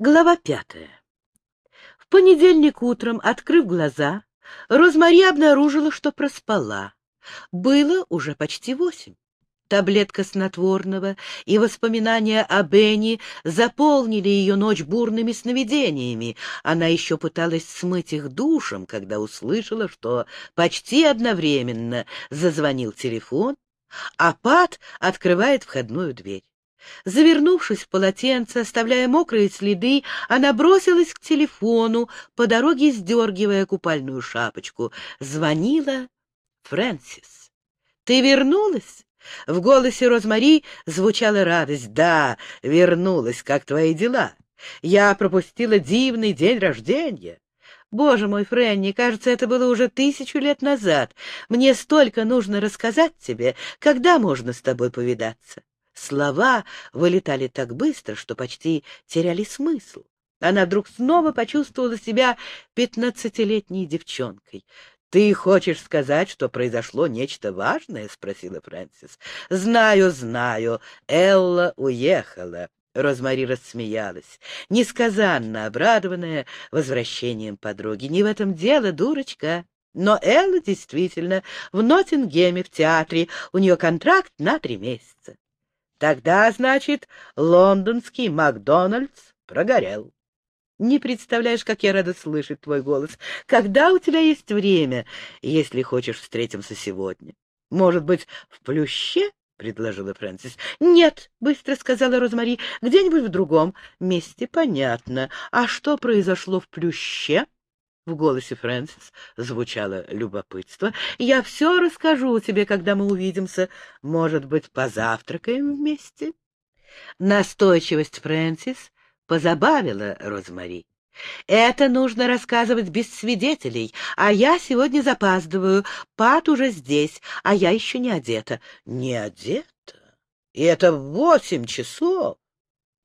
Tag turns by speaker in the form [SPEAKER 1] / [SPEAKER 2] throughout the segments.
[SPEAKER 1] Глава пятая. В понедельник утром, открыв глаза, Розмари обнаружила, что проспала. Было уже почти восемь. Таблетка снотворного и воспоминания о Бенни заполнили ее ночь бурными сновидениями. Она еще пыталась смыть их душем, когда услышала, что почти одновременно зазвонил телефон, а Пат открывает входную дверь. Завернувшись в полотенце, оставляя мокрые следы, она бросилась к телефону, по дороге сдергивая купальную шапочку. Звонила Фрэнсис. «Ты вернулась?» В голосе Розмари звучала радость. «Да, вернулась. Как твои дела? Я пропустила дивный день рождения». «Боже мой, Фрэнни, кажется, это было уже тысячу лет назад. Мне столько нужно рассказать тебе. Когда можно с тобой повидаться?» Слова вылетали так быстро, что почти теряли смысл. Она вдруг снова почувствовала себя пятнадцатилетней девчонкой. «Ты хочешь сказать, что произошло нечто важное?» — спросила Фрэнсис. «Знаю, знаю. Элла уехала». Розмари рассмеялась, несказанно обрадованная возвращением подруги. «Не в этом дело, дурочка. Но Элла действительно в Ноттингеме в театре. У нее контракт на три месяца. Тогда, значит, лондонский Макдональдс прогорел. Не представляешь, как я рада слышать твой голос. Когда у тебя есть время, если хочешь встретимся сегодня? Может быть, в Плюще? — предложила Фрэнсис. — Нет, — быстро сказала Розмари, — где-нибудь в другом месте, понятно. А что произошло в Плюще? — в голосе Фрэнсис звучало любопытство. «Я все расскажу тебе, когда мы увидимся. Может быть, позавтракаем вместе?» Настойчивость Фрэнсис позабавила Розмари. «Это нужно рассказывать без свидетелей, а я сегодня запаздываю. Пат уже здесь, а я еще не одета». «Не одета? И это в восемь часов?»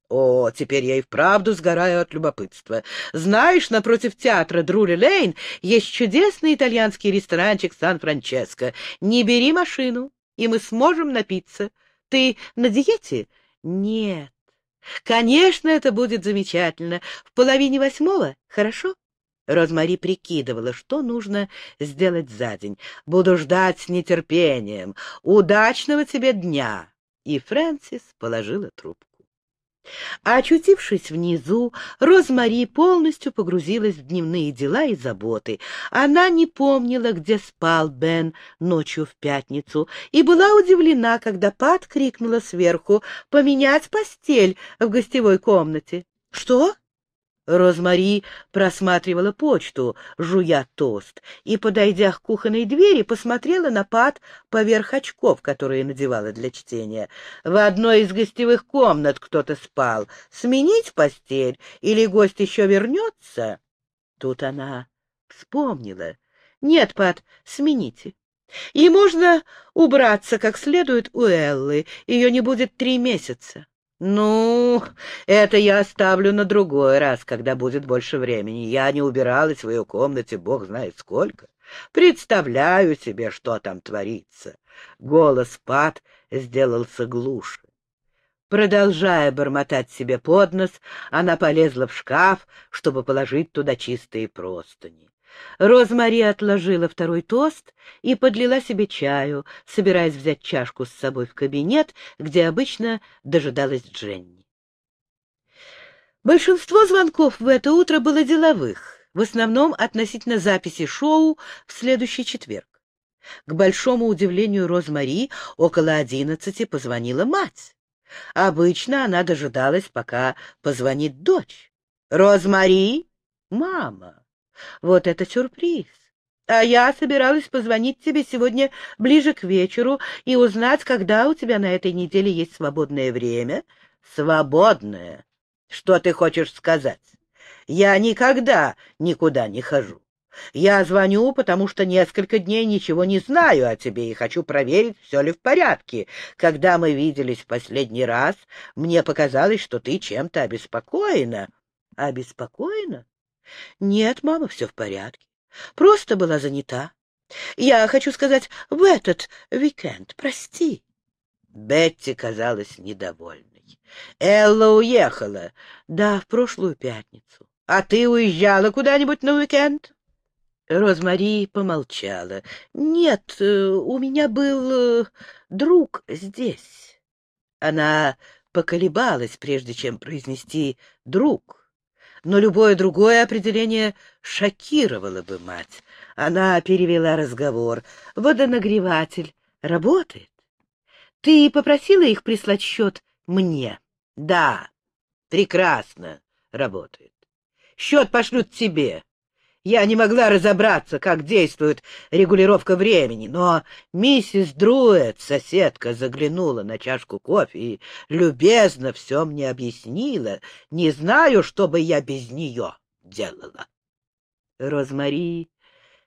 [SPEAKER 1] О, теперь я и вправду сгораю от любопытства. Знаешь, напротив театра Друли-Лейн есть чудесный итальянский ресторанчик Сан-Франческо. Не бери машину, и мы сможем напиться. Ты на диете? Нет. Конечно, это будет замечательно. В половине восьмого, хорошо? Розмари прикидывала, что нужно сделать за день. Буду ждать с нетерпением. Удачного тебе дня. И Фрэнсис положила трубку. А очутившись внизу, Розмари полностью погрузилась в дневные дела и заботы. Она не помнила, где спал Бен ночью в пятницу, и была удивлена, когда Пат крикнула сверху «Поменять постель в гостевой комнате». «Что?» Розмари просматривала почту, жуя тост, и, подойдя к кухонной двери, посмотрела на пад поверх очков, которые надевала для чтения. В одной из гостевых комнат кто-то спал. Сменить постель или гость еще вернется? Тут она вспомнила. Нет, Пад, смените. И можно убраться как следует у Эллы. Ее не будет три месяца. «Ну, это я оставлю на другой раз, когда будет больше времени. Я не убиралась в ее комнате, бог знает сколько. Представляю себе, что там творится». Голос Пат сделался глуше. Продолжая бормотать себе под нос, она полезла в шкаф, чтобы положить туда чистые простыни. Розмари отложила второй тост и подлила себе чаю, собираясь взять чашку с собой в кабинет, где обычно дожидалась Дженни. Большинство звонков в это утро было деловых, в основном относительно записи шоу в следующий четверг. К большому удивлению Розмари около одиннадцати позвонила мать. Обычно она дожидалась, пока позвонит дочь. «Розмари? Мама!» Вот это сюрприз. А я собиралась позвонить тебе сегодня ближе к вечеру и узнать, когда у тебя на этой неделе есть свободное время. Свободное? Что ты хочешь сказать? Я никогда никуда не хожу. Я звоню, потому что несколько дней ничего не знаю о тебе и хочу проверить, все ли в порядке. Когда мы виделись в последний раз, мне показалось, что ты чем-то обеспокоена. Обеспокоена? Нет, мама, все в порядке. Просто была занята. Я хочу сказать, в этот уикенд, прости. Бетти казалась недовольной. Элла уехала. Да, в прошлую пятницу. А ты уезжала куда-нибудь на уикенд? Розмари помолчала. Нет, э, у меня был э, друг здесь. Она поколебалась, прежде чем произнести «друг». Но любое другое определение шокировало бы мать. Она перевела разговор. «Водонагреватель работает? Ты попросила их прислать счет мне?» «Да, прекрасно работает. Счет пошлют тебе. Я не могла разобраться, как действует регулировка времени, но миссис Друэт, соседка, заглянула на чашку кофе и любезно все мне объяснила. Не знаю, что бы я без нее делала. Розмари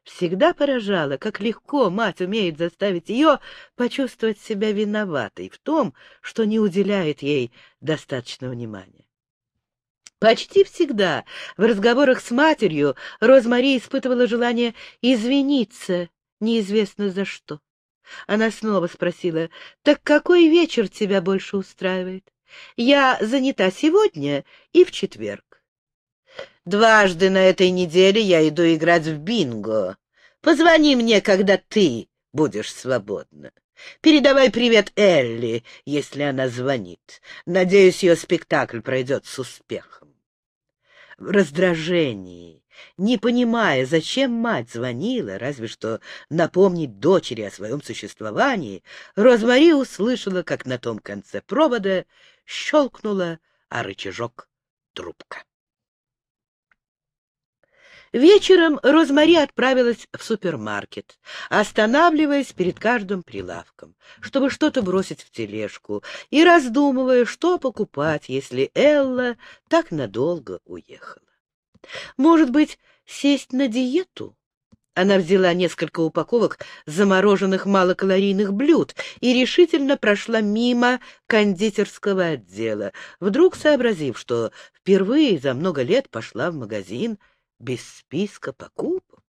[SPEAKER 1] всегда поражала, как легко мать умеет заставить ее почувствовать себя виноватой в том, что не уделяет ей достаточно внимания. Почти всегда в разговорах с матерью Розмари испытывала желание извиниться, неизвестно за что. Она снова спросила, «Так какой вечер тебя больше устраивает? Я занята сегодня и в четверг». «Дважды на этой неделе я иду играть в бинго. Позвони мне, когда ты будешь свободна. Передавай привет Элли, если она звонит. Надеюсь, ее спектакль пройдет с успехом раздражении, не понимая, зачем мать звонила, разве что напомнить дочери о своем существовании, Розмари услышала, как на том конце провода щелкнула о рычажок трубка. Вечером Розмари отправилась в супермаркет, останавливаясь перед каждым прилавком, чтобы что-то бросить в тележку, и раздумывая, что покупать, если Элла так надолго уехала. Может быть, сесть на диету? Она взяла несколько упаковок замороженных малокалорийных блюд и решительно прошла мимо кондитерского отдела, вдруг сообразив, что впервые за много лет пошла в магазин без списка покупок.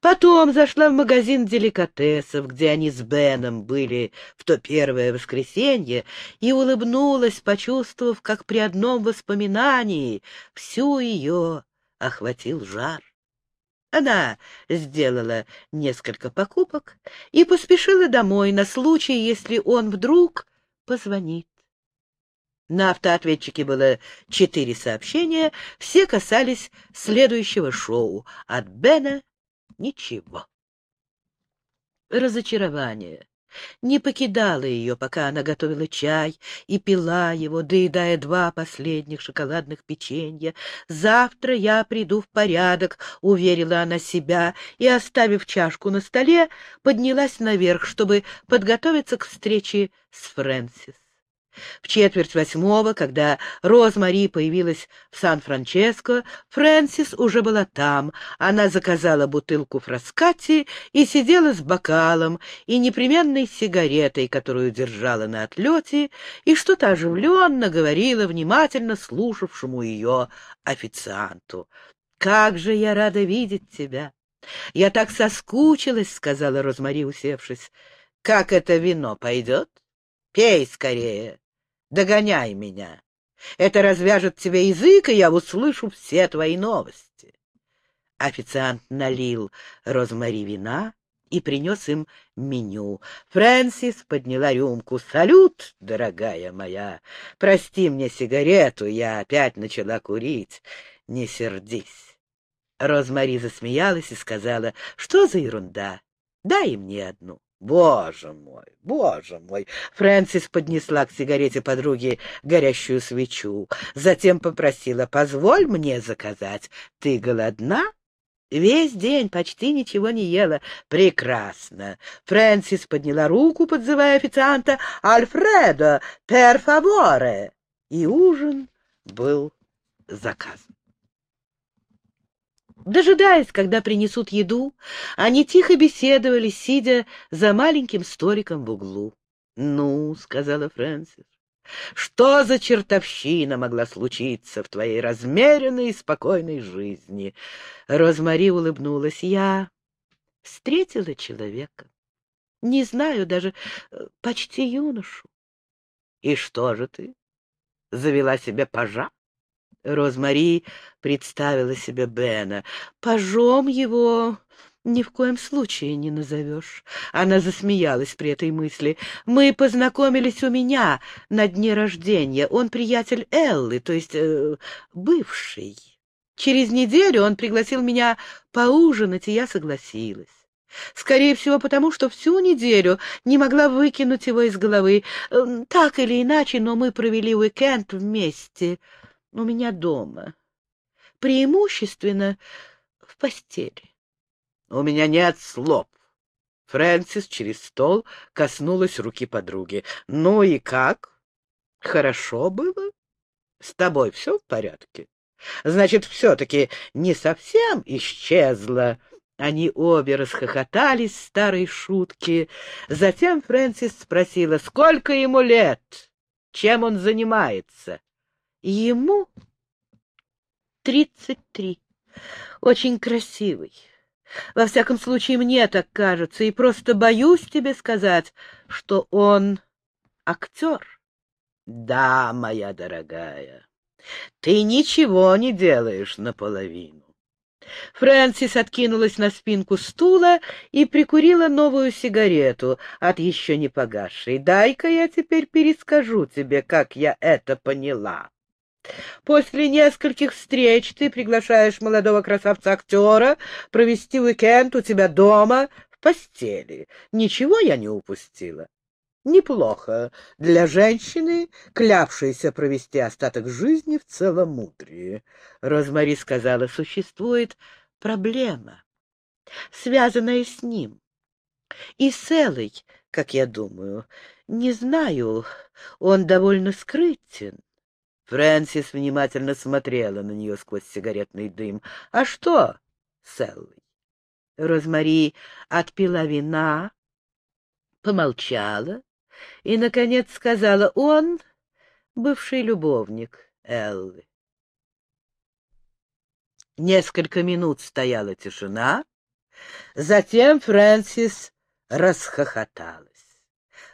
[SPEAKER 1] Потом зашла в магазин деликатесов, где они с Беном были в то первое воскресенье, и улыбнулась, почувствовав, как при одном воспоминании всю ее охватил жар. Она сделала несколько покупок и поспешила домой на случай, если он вдруг позвонит. На автоответчике было четыре сообщения, все касались следующего шоу. От Бена ничего. Разочарование не покидало ее, пока она готовила чай и пила его, доедая два последних шоколадных печенья. «Завтра я приду в порядок», — уверила она себя, и, оставив чашку на столе, поднялась наверх, чтобы подготовиться к встрече с Фрэнсис. В четверть восьмого, когда Розмари появилась в Сан-Франческо, Фрэнсис уже была там. Она заказала бутылку фраскати и сидела с бокалом и непременной сигаретой, которую держала на отлете, и что-то оживленно говорила внимательно слушавшему ее официанту. «Как же я рада видеть тебя!» «Я так соскучилась», — сказала Розмари, усевшись. «Как это вино пойдет?» Пей скорее, догоняй меня. Это развяжет тебе язык, и я услышу все твои новости. Официант налил Розмари вина и принес им меню. Фрэнсис подняла рюмку. «Салют, дорогая моя! Прости мне сигарету, я опять начала курить. Не сердись!» Розмари засмеялась и сказала, «Что за ерунда? Дай мне одну». Боже мой, боже мой! Фрэнсис поднесла к сигарете подруги горящую свечу. Затем попросила, позволь мне заказать. Ты голодна? Весь день почти ничего не ела. Прекрасно. Фрэнсис подняла руку, подзывая официанта. «Альфредо, пер фаворе!» И ужин был заказан. Дожидаясь, когда принесут еду, они тихо беседовали, сидя за маленьким столиком в углу. — Ну, — сказала Фрэнсис, — что за чертовщина могла случиться в твоей размеренной и спокойной жизни? Розмари улыбнулась. — Я встретила человека. Не знаю, даже э, почти юношу. — И что же ты? завела себе пажа? Розмари представила себе Бена. Пажом его ни в коем случае не назовешь. Она засмеялась при этой мысли. Мы познакомились у меня на дне рождения. Он приятель Эллы, то есть э, бывший. Через неделю он пригласил меня поужинать, и я согласилась. Скорее всего, потому что всю неделю не могла выкинуть его из головы. Так или иначе, но мы провели уикенд вместе у меня дома. Преимущественно в постели. У меня нет слов. Фрэнсис через стол коснулась руки подруги. Ну и как? Хорошо было? С тобой все в порядке? Значит, все-таки не совсем исчезла. Они обе расхохотались старой шутки. Затем Фрэнсис спросила, сколько ему лет, чем он занимается. Ему тридцать три. Очень красивый. Во всяком случае, мне так кажется, и просто боюсь тебе сказать, что он актер. Да, моя дорогая, ты ничего не делаешь наполовину. Фрэнсис откинулась на спинку стула и прикурила новую сигарету от еще не погасшей. «Дай-ка я теперь перескажу тебе, как я это поняла». После нескольких встреч ты приглашаешь молодого красавца-актера провести уикенд у тебя дома в постели. Ничего я не упустила. Неплохо для женщины, клявшейся провести остаток жизни в целомудрии. Розмари сказала, существует проблема, связанная с ним. И с Элой, как я думаю, не знаю, он довольно скрытен. Фрэнсис внимательно смотрела на нее сквозь сигаретный дым. — А что с Эллой? Розмари отпила вина, помолчала и, наконец, сказала, он бывший любовник Эллы. Несколько минут стояла тишина, затем Фрэнсис расхохоталась.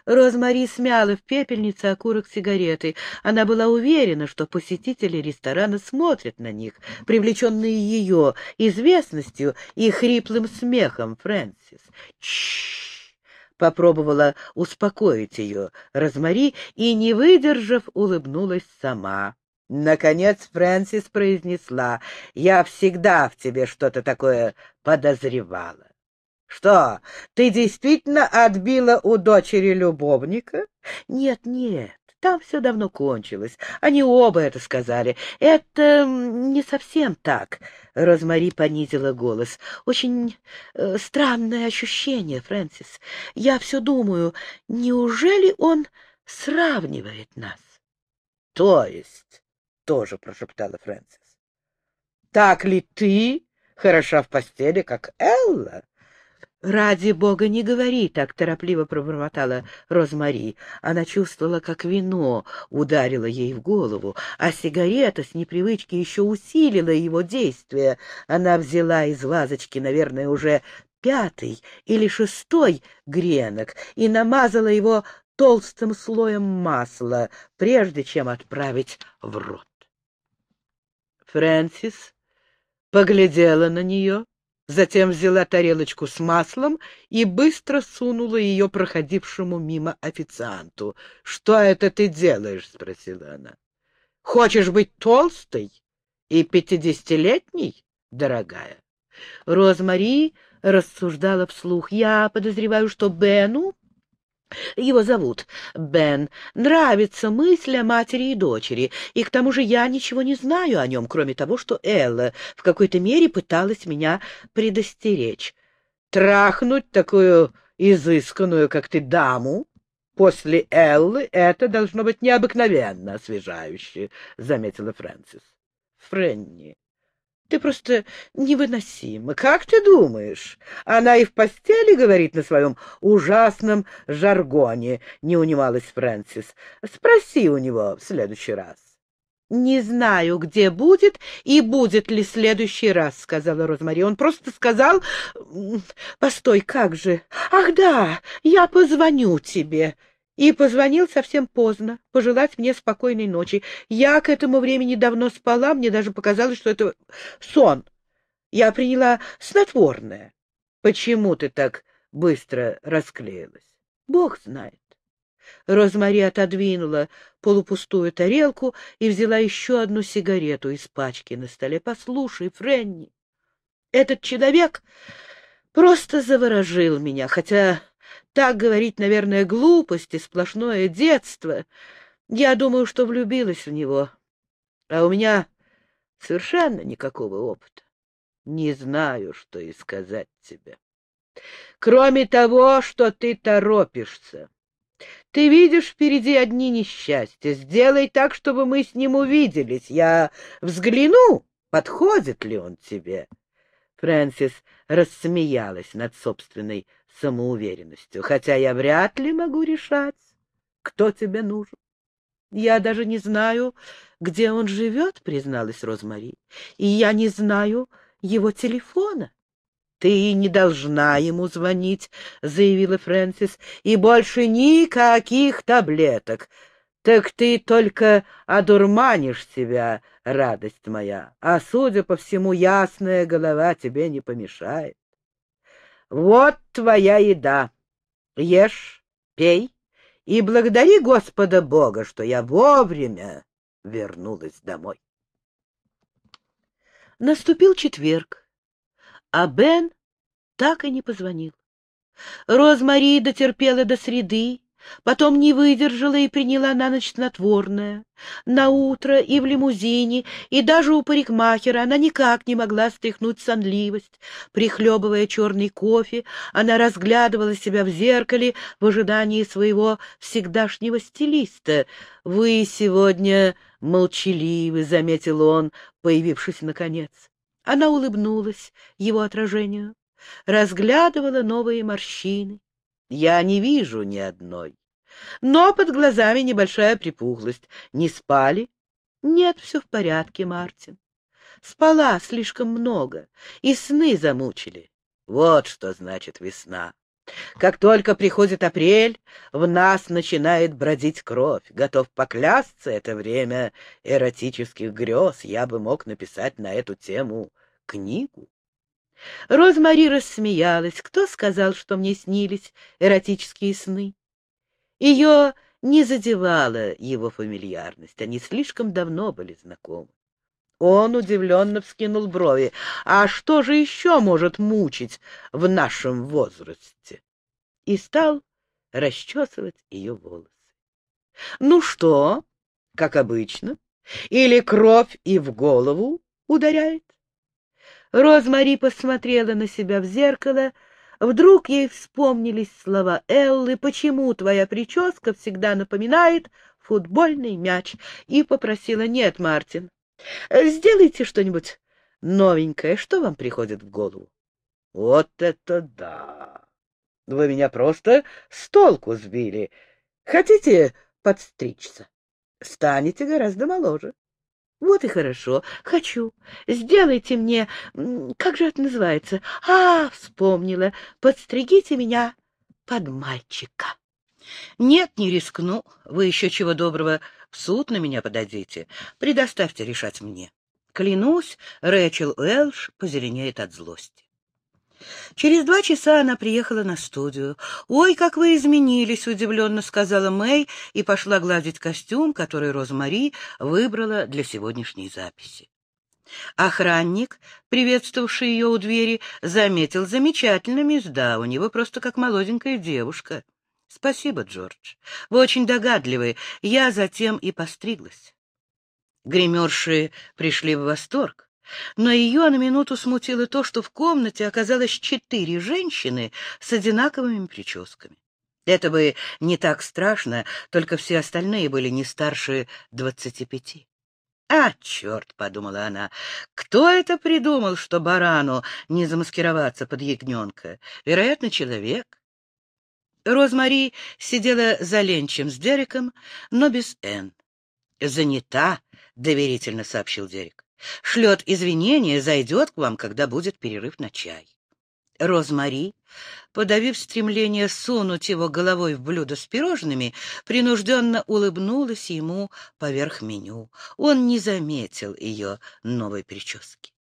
[SPEAKER 1] Розмари смяла в пепельнице окурок сигареты. Она была уверена, что посетители ресторана смотрят на них, привлеченные ее известностью и хриплым смехом Фрэнсис. «Чш!» — попробовала успокоить ее Розмари и, не выдержав, улыбнулась сама. Наконец Фрэнсис произнесла, «Я всегда в тебе что-то такое подозревала». Что, ты действительно отбила у дочери любовника? Нет, нет, там все давно кончилось. Они оба это сказали. Это не совсем так. Розмари понизила голос. Очень э, странное ощущение, Фрэнсис. Я все думаю, неужели он сравнивает нас? То есть, тоже прошептала Фрэнсис. Так ли ты хороша в постели, как Элла? «Ради бога, не говори так!» — торопливо пробормотала Розмари. Она чувствовала, как вино ударило ей в голову, а сигарета с непривычки еще усилила его действие. Она взяла из вазочки, наверное, уже пятый или шестой гренок и намазала его толстым слоем масла, прежде чем отправить в рот. Фрэнсис поглядела на нее Затем взяла тарелочку с маслом и быстро сунула ее проходившему мимо официанту. — Что это ты делаешь? — спросила она. — Хочешь быть толстой и пятидесятилетней, дорогая? Розмари рассуждала вслух. — Я подозреваю, что Бену его зовут Бен. Нравится мысль о матери и дочери, и к тому же я ничего не знаю о нем, кроме того, что Элла в какой-то мере пыталась меня предостеречь. Трахнуть такую изысканную, как ты, даму после Эллы — это должно быть необыкновенно освежающе, — заметила Фрэнсис. — Френни, ты просто невыносима. Как ты думаешь? Она и в постели говорит на своем ужасном жаргоне, — не унималась Фрэнсис. Спроси у него в следующий раз. — Не знаю, где будет и будет ли следующий раз, — сказала Розмари. Он просто сказал... Постой, как же? Ах да, я позвоню тебе. И позвонил совсем поздно, пожелать мне спокойной ночи. Я к этому времени давно спала, мне даже показалось, что это сон. Я приняла снотворное. Почему ты так быстро расклеилась? Бог знает. Розмари отодвинула полупустую тарелку и взяла еще одну сигарету из пачки на столе. — Послушай, Френни, этот человек просто заворожил меня, хотя так говорить, наверное, глупость и сплошное детство. Я думаю, что влюбилась в него, а у меня совершенно никакого опыта. Не знаю, что и сказать тебе. Кроме того, что ты торопишься. Ты видишь впереди одни несчастья. Сделай так, чтобы мы с ним увиделись. Я взгляну, подходит ли он тебе. Фрэнсис рассмеялась над собственной самоуверенностью, хотя я вряд ли могу решать, кто тебе нужен. Я даже не знаю, где он живет, призналась Розмари, и я не знаю его телефона. «Ты не должна ему звонить», — заявила Фрэнсис, — «и больше никаких таблеток. Так ты только одурманишь себя, радость моя, а, судя по всему, ясная голова тебе не помешает. Вот твоя еда. Ешь, пей и благодари Господа Бога, что я вовремя вернулась домой». Наступил четверг а Бен так и не позвонил. Розмари дотерпела до среды, потом не выдержала и приняла на ночь снотворное. На утро и в лимузине, и даже у парикмахера она никак не могла стряхнуть сонливость. Прихлебывая черный кофе, она разглядывала себя в зеркале в ожидании своего всегдашнего стилиста. «Вы сегодня молчаливы», — заметил он, появившись наконец. Она улыбнулась его отражению, разглядывала новые морщины. Я не вижу ни одной. Но под глазами небольшая припухлость. Не спали? Нет, все в порядке, Мартин. Спала слишком много, и сны замучили. Вот что значит весна. Как только приходит апрель, в нас начинает бродить кровь. Готов поклясться, это время эротических грез. Я бы мог написать на эту тему книгу. Розмари рассмеялась. Кто сказал, что мне снились эротические сны? Ее не задевала его фамильярность. Они слишком давно были знакомы. Он удивленно вскинул брови. «А что же еще может мучить в нашем возрасте?» И стал расчесывать ее волосы. «Ну что, как обычно? Или кровь и в голову ударяет?» Розмари посмотрела на себя в зеркало. Вдруг ей вспомнились слова Эллы «Почему твоя прическа всегда напоминает футбольный мяч?» и попросила «Нет, Мартин, сделайте что-нибудь новенькое. Что вам приходит в голову?» «Вот это да! Вы меня просто с толку сбили. Хотите подстричься? Станете гораздо моложе». Вот и хорошо. Хочу. Сделайте мне... Как же это называется? А, вспомнила. Подстригите меня под мальчика. Нет, не рискну. Вы еще чего доброго в суд на меня подадите. Предоставьте решать мне. Клянусь, Рэчел Уэлш позеленеет от злости. Через два часа она приехала на студию. «Ой, как вы изменились!» — удивленно сказала Мэй и пошла гладить костюм, который Розмари выбрала для сегодняшней записи. Охранник, приветствовавший ее у двери, заметил замечательно мезда, у него просто как молоденькая девушка. — Спасибо, Джордж. Вы очень догадливы. Я затем и постриглась. Гримерши пришли в восторг. Но ее на минуту смутило то, что в комнате оказалось четыре женщины с одинаковыми прическами. Это бы не так страшно, только все остальные были не старше двадцати пяти. «А, черт!» — подумала она. «Кто это придумал, что барану не замаскироваться под ягненка? Вероятно, человек». Розмари сидела за ленчем с Дереком, но без Энн. «Занята», — доверительно сообщил Дерек. Шлет извинения, зайдет к вам, когда будет перерыв на чай. Розмари, подавив стремление сунуть его головой в блюдо с пирожными, принужденно улыбнулась ему поверх меню. Он не заметил ее новой прически.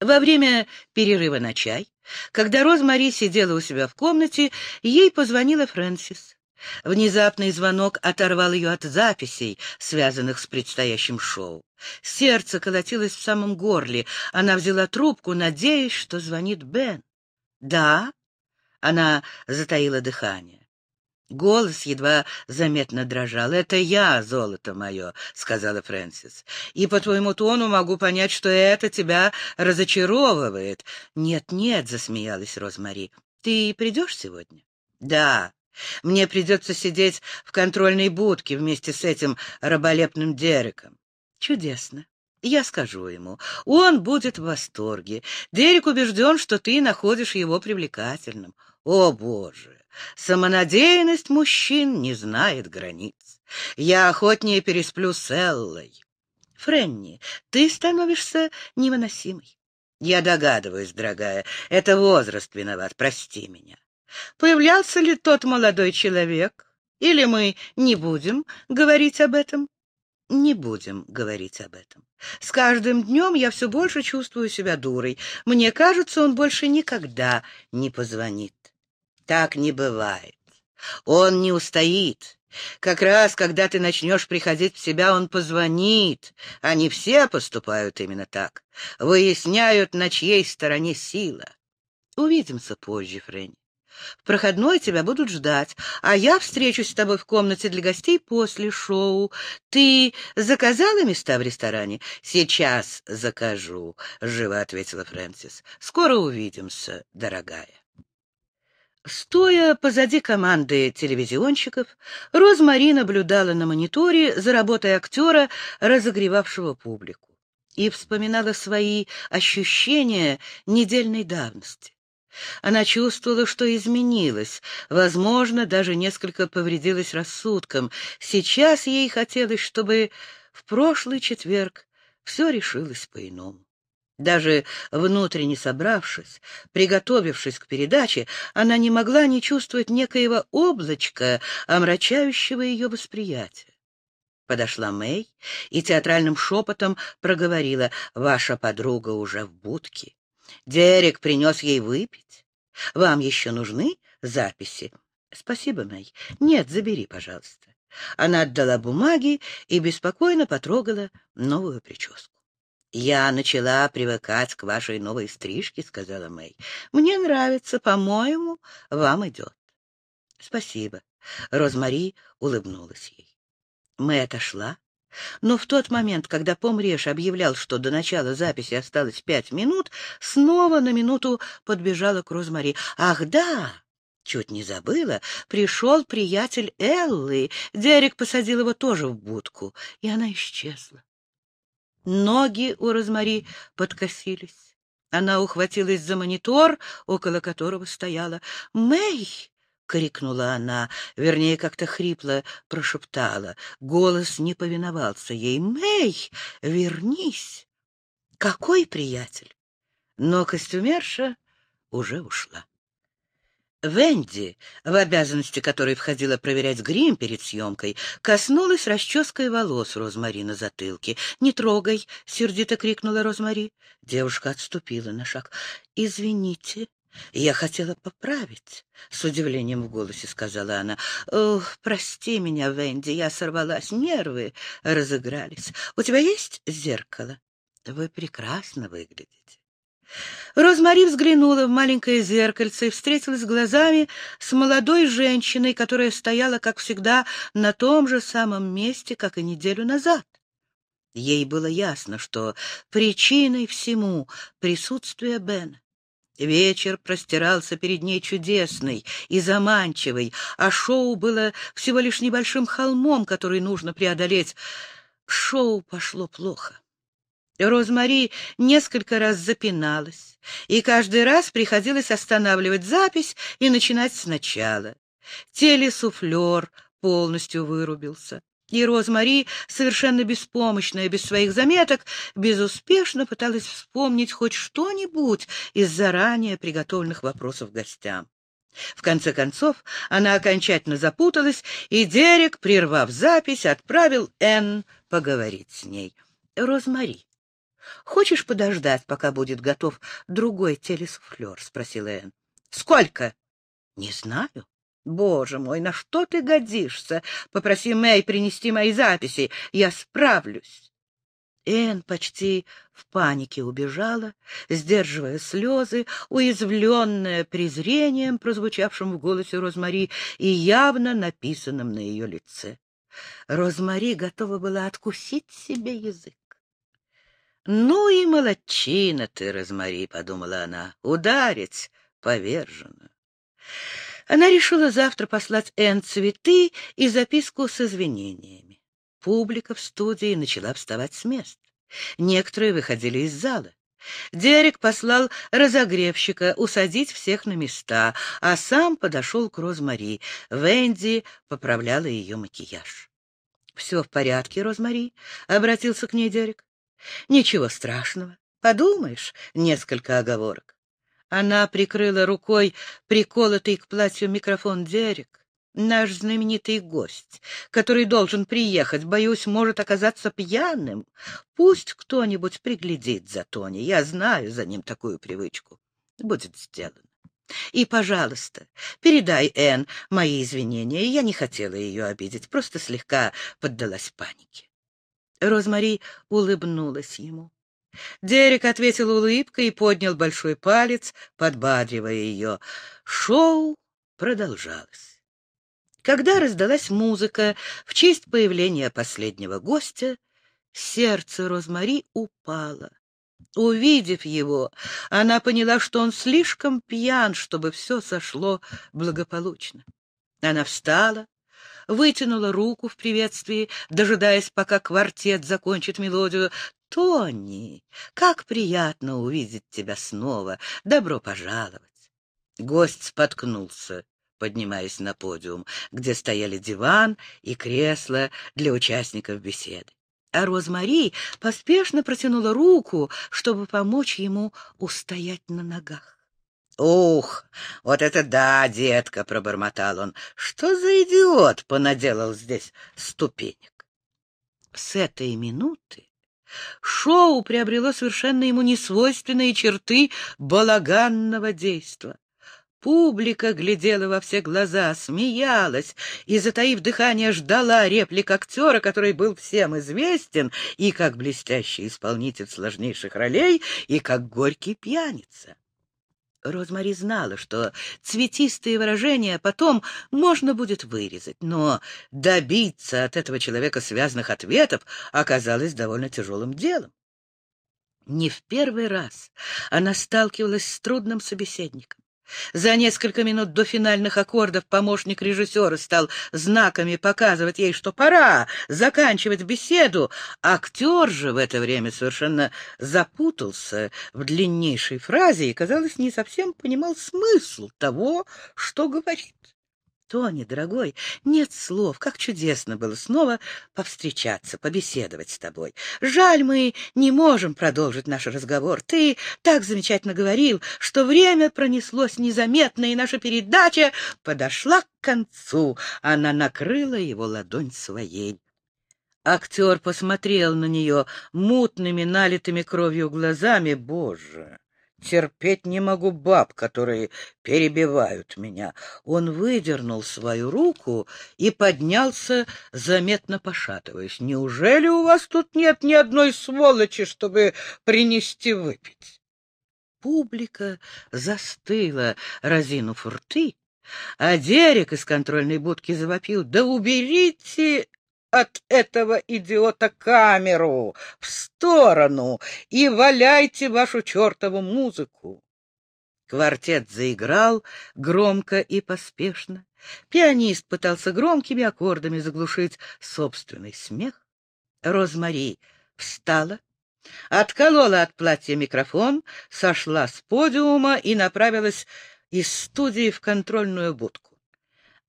[SPEAKER 1] Во время перерыва на чай, когда Розмари сидела у себя в комнате, ей позвонила Фрэнсис. Внезапный звонок оторвал ее от записей, связанных с предстоящим шоу. Сердце колотилось в самом горле. Она взяла трубку, надеясь, что звонит Бен. «Да?» — она затаила дыхание. Голос едва заметно дрожал. «Это я, золото мое», — сказала Фрэнсис. «И по твоему тону могу понять, что это тебя разочаровывает». «Нет-нет», — засмеялась Розмари. «Ты придешь сегодня?» «Да. Мне придется сидеть в контрольной будке вместе с этим раболепным Дереком». «Чудесно. Я скажу ему. Он будет в восторге. Дерек убежден, что ты находишь его привлекательным. О, Боже! Самонадеянность мужчин не знает границ. Я охотнее пересплю с Эллой. Френни, ты становишься невыносимой. Я догадываюсь, дорогая, это возраст виноват, прости меня. Появлялся ли тот молодой человек? Или мы не будем говорить об этом? Не будем говорить об этом. С каждым днем я все больше чувствую себя дурой. Мне кажется, он больше никогда не позвонит. Так не бывает. Он не устоит. Как раз, когда ты начнешь приходить в себя, он позвонит. Они все поступают именно так. Выясняют, на чьей стороне сила. Увидимся позже, Фрэнни. В проходной тебя будут ждать, а я встречусь с тобой в комнате для гостей после шоу. Ты заказала места в ресторане? Сейчас закажу, — живо ответила Фрэнсис. Скоро увидимся, дорогая. Стоя позади команды телевизионщиков, Розмари наблюдала на мониторе за работой актера, разогревавшего публику, и вспоминала свои ощущения недельной давности. Она чувствовала, что изменилась, возможно, даже несколько повредилась рассудком. Сейчас ей хотелось, чтобы в прошлый четверг все решилось по-иному. Даже внутренне собравшись, приготовившись к передаче, она не могла не чувствовать некоего облачка, омрачающего ее восприятие. Подошла Мэй и театральным шепотом проговорила, «Ваша подруга уже в будке. Дерек принес ей выпить. Вам еще нужны записи?» «Спасибо, Мэй. Нет, забери, пожалуйста». Она отдала бумаги и беспокойно потрогала новую прическу. «Я начала привыкать к вашей новой стрижке», — сказала Мэй. «Мне нравится, по-моему, вам идет». «Спасибо». Розмари улыбнулась ей. Мэй отошла, но в тот момент, когда Помреш объявлял, что до начала записи осталось пять минут, снова на минуту подбежала к Розмари. «Ах, да!» Чуть не забыла. Пришел приятель Эллы. Дерек посадил его тоже в будку, и она исчезла. Ноги у Розмари подкосились. Она ухватилась за монитор, около которого стояла. «Мэй!» — крикнула она, вернее, как-то хрипло прошептала. Голос не повиновался ей. «Мэй, вернись!» «Какой приятель?» Но костюмерша уже ушла. Венди, в обязанности которой входило проверять грим перед съемкой, коснулась расческой волос Розмари на затылке. «Не трогай!» — сердито крикнула Розмари. Девушка отступила на шаг. «Извините, я хотела поправить», — с удивлением в голосе сказала она. «Ох, прости меня, Венди, я сорвалась, нервы разыгрались. У тебя есть зеркало? Вы прекрасно выглядите». Розмари взглянула в маленькое зеркальце и встретилась глазами с молодой женщиной, которая стояла, как всегда, на том же самом месте, как и неделю назад. Ей было ясно, что причиной всему присутствие Бена. Вечер простирался перед ней чудесный и заманчивый, а шоу было всего лишь небольшим холмом, который нужно преодолеть. Шоу пошло плохо. Розмари несколько раз запиналась, и каждый раз приходилось останавливать запись и начинать сначала. Телесуфлер полностью вырубился. И Розмари, совершенно беспомощная, без своих заметок, безуспешно пыталась вспомнить хоть что-нибудь из заранее приготовленных вопросов гостям. В конце концов, она окончательно запуталась, и Дерек, прервав запись, отправил Энн поговорить с ней. — Розмари, хочешь подождать, пока будет готов другой телесуфлер? — спросила Энн. — Сколько? — Не знаю. — Боже мой, на что ты годишься? Попроси Мэй принести мои записи. Я справлюсь. Эн почти в панике убежала, сдерживая слезы, уязвленная презрением, прозвучавшим в голосе Розмари и явно написанным на ее лице. Розмари готова была откусить себе язык. «Ну и молодчина ты, Розмари», — подумала она, — «ударить поверженную». Она решила завтра послать Энн цветы и записку с извинениями. Публика в студии начала вставать с мест. Некоторые выходили из зала. Дерек послал разогревщика усадить всех на места, а сам подошел к Розмари. Венди поправляла ее макияж. — Все в порядке, Розмари? — обратился к ней Дерек. — Ничего страшного. Подумаешь, несколько оговорок. Она прикрыла рукой приколотый к платью микрофон Дерек. Наш знаменитый гость, который должен приехать, боюсь, может оказаться пьяным. Пусть кто-нибудь приглядит за Тони. Я знаю за ним такую привычку. Будет сделано. И, пожалуйста, передай Энн мои извинения. Я не хотела ее обидеть, просто слегка поддалась панике. Розмари улыбнулась ему. Дерек ответил улыбкой и поднял большой палец, подбадривая ее. Шоу продолжалось. Когда раздалась музыка в честь появления последнего гостя, сердце Розмари упало. Увидев его, она поняла, что он слишком пьян, чтобы все сошло благополучно. Она встала, вытянула руку в приветствии, дожидаясь, пока квартет закончит мелодию. «Тони, как приятно увидеть тебя снова! Добро пожаловать!» Гость споткнулся поднимаясь на подиум, где стояли диван и кресло для участников беседы. А Розмари поспешно протянула руку, чтобы помочь ему устоять на ногах. «Ух, вот это да, детка!» — пробормотал он. «Что за идиот понаделал здесь ступенек?» С этой минуты шоу приобрело совершенно ему несвойственные черты балаганного действа. Публика глядела во все глаза, смеялась и, затаив дыхание, ждала реплик актера, который был всем известен и как блестящий исполнитель сложнейших ролей, и как горький пьяница. Розмари знала, что цветистые выражения потом можно будет вырезать, но добиться от этого человека связанных ответов оказалось довольно тяжелым делом. Не в первый раз она сталкивалась с трудным собеседником. За несколько минут до финальных аккордов помощник режиссера стал знаками показывать ей, что пора заканчивать беседу. Актер же в это время совершенно запутался в длиннейшей фразе и, казалось, не совсем понимал смысл того, что говорит. Тони, дорогой, нет слов, как чудесно было снова повстречаться, побеседовать с тобой. Жаль, мы не можем продолжить наш разговор. Ты так замечательно говорил, что время пронеслось незаметно, и наша передача подошла к концу. Она накрыла его ладонь своей. Актер посмотрел на нее мутными, налитыми кровью глазами. Боже! Терпеть не могу баб, которые перебивают меня. Он выдернул свою руку и поднялся, заметно пошатываясь. Неужели у вас тут нет ни одной сволочи, чтобы принести выпить? Публика застыла, разинув рты, а Дерек из контрольной будки завопил. «Да уберите от этого идиота камеру в сторону и валяйте вашу чертову музыку. Квартет заиграл громко и поспешно. Пианист пытался громкими аккордами заглушить собственный смех. Розмари встала, отколола от платья микрофон, сошла с подиума и направилась из студии в контрольную будку.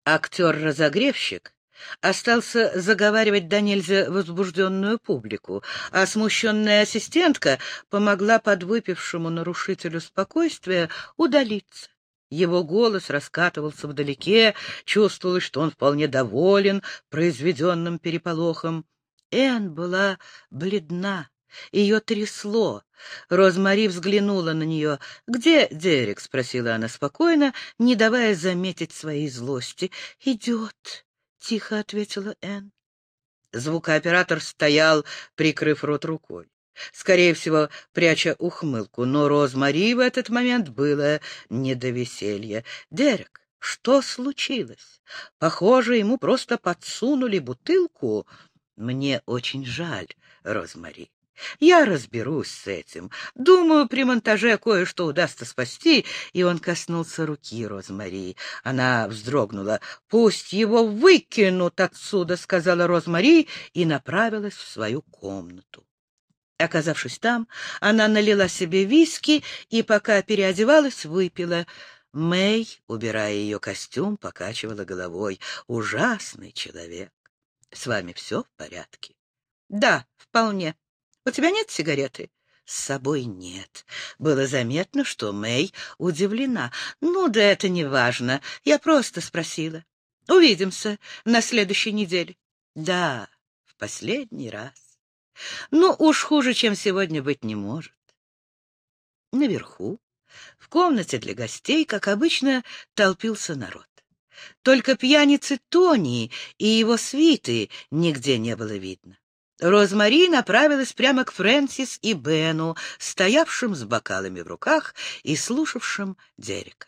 [SPEAKER 1] Актер-разогревщик остался заговаривать до нельзя возбужденную публику, а смущенная ассистентка помогла подвыпившему нарушителю спокойствия удалиться. Его голос раскатывался вдалеке, чувствовалось, что он вполне доволен произведенным переполохом. Энн была бледна, ее трясло. Розмари взглянула на нее. «Где Дерек?» — спросила она спокойно, не давая заметить своей злости. «Идет», — тихо ответила Энн. Звукооператор стоял, прикрыв рот рукой. Скорее всего, пряча ухмылку, но Розмари в этот момент было не до веселья. «Дерек, что случилось? Похоже, ему просто подсунули бутылку. Мне очень жаль, Розмари. Я разберусь с этим. Думаю, при монтаже кое-что удастся спасти. И он коснулся руки Розмари. Она вздрогнула. «Пусть его выкинут отсюда», — сказала Розмари и направилась в свою комнату. Оказавшись там, она налила себе виски и, пока переодевалась, выпила. Мэй, убирая ее костюм, покачивала головой. «Ужасный человек. С вами все в порядке?» «Да, вполне», у тебя нет сигареты? С собой нет. Было заметно, что Мэй удивлена. Ну да это не важно. Я просто спросила. Увидимся на следующей неделе. Да, в последний раз. Ну уж хуже, чем сегодня быть не может. Наверху, в комнате для гостей, как обычно, толпился народ. Только пьяницы Тони и его свиты нигде не было видно. Розмари направилась прямо к Фрэнсис и Бену, стоявшим с бокалами в руках и слушавшим Дерека.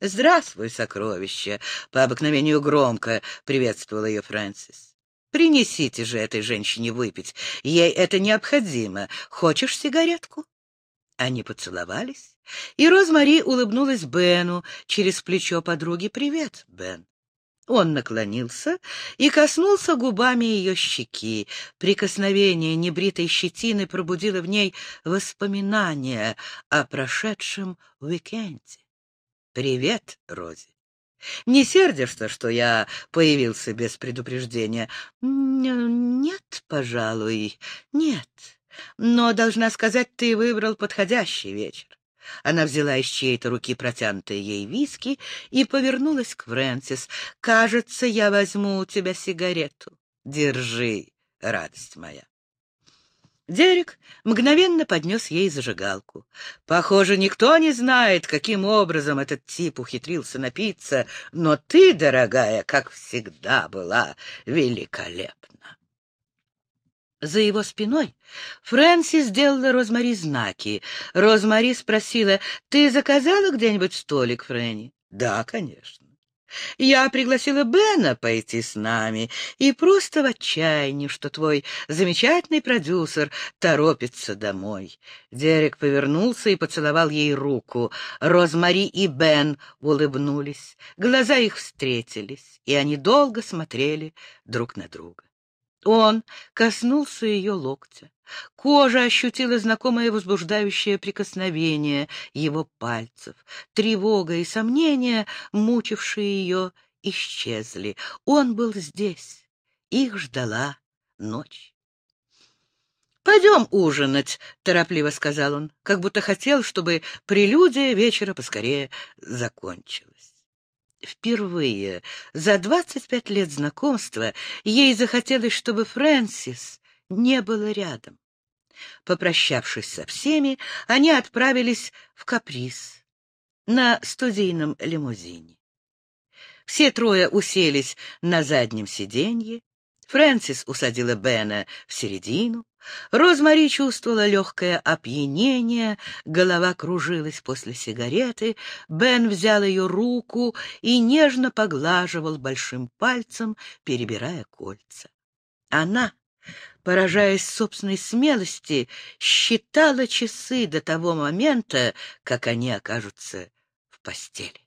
[SPEAKER 1] «Здравствуй, сокровище!» — по обыкновению громко приветствовала ее Фрэнсис. «Принесите же этой женщине выпить. Ей это необходимо. Хочешь сигаретку?» Они поцеловались, и Розмари улыбнулась Бену через плечо подруги. «Привет, Бен!» Он наклонился и коснулся губами ее щеки. Прикосновение небритой щетины пробудило в ней воспоминания о прошедшем уикенде. «Привет, Рози. Не сердишься, что я появился без предупреждения?» «Нет, пожалуй, нет. Но, должна сказать, ты выбрал подходящий вечер. Она взяла из чьей-то руки протянутые ей виски и повернулась к Фрэнсис. «Кажется, я возьму у тебя сигарету. Держи, радость моя». Дерек мгновенно поднес ей зажигалку. Похоже, никто не знает, каким образом этот тип ухитрился напиться, но ты, дорогая, как всегда была великолепна. За его спиной Фрэнси сделала Розмари знаки. Розмари спросила, «Ты заказала где-нибудь столик, Фрэнни?» «Да, конечно». Я пригласила Бена пойти с нами, и просто в отчаянии, что твой замечательный продюсер торопится домой. Дерек повернулся и поцеловал ей руку. Розмари и Бен улыбнулись. Глаза их встретились, и они долго смотрели друг на друга. Он коснулся ее локтя. Кожа ощутила знакомое возбуждающее прикосновение его пальцев. Тревога и сомнения, мучившие ее, исчезли. Он был здесь. Их ждала ночь. «Пойдем ужинать», — торопливо сказал он, как будто хотел, чтобы прелюдия вечера поскорее закончилась. Впервые за двадцать пять лет знакомства ей захотелось, чтобы Фрэнсис не было рядом. Попрощавшись со всеми, они отправились в каприз на студийном лимузине. Все трое уселись на заднем сиденье. Фрэнсис усадила Бена в середину, Розмари чувствовала легкое опьянение, голова кружилась после сигареты. Бен взял ее руку и нежно поглаживал большим пальцем, перебирая кольца. Она, поражаясь собственной смелости, считала часы до того момента, как они окажутся в постели.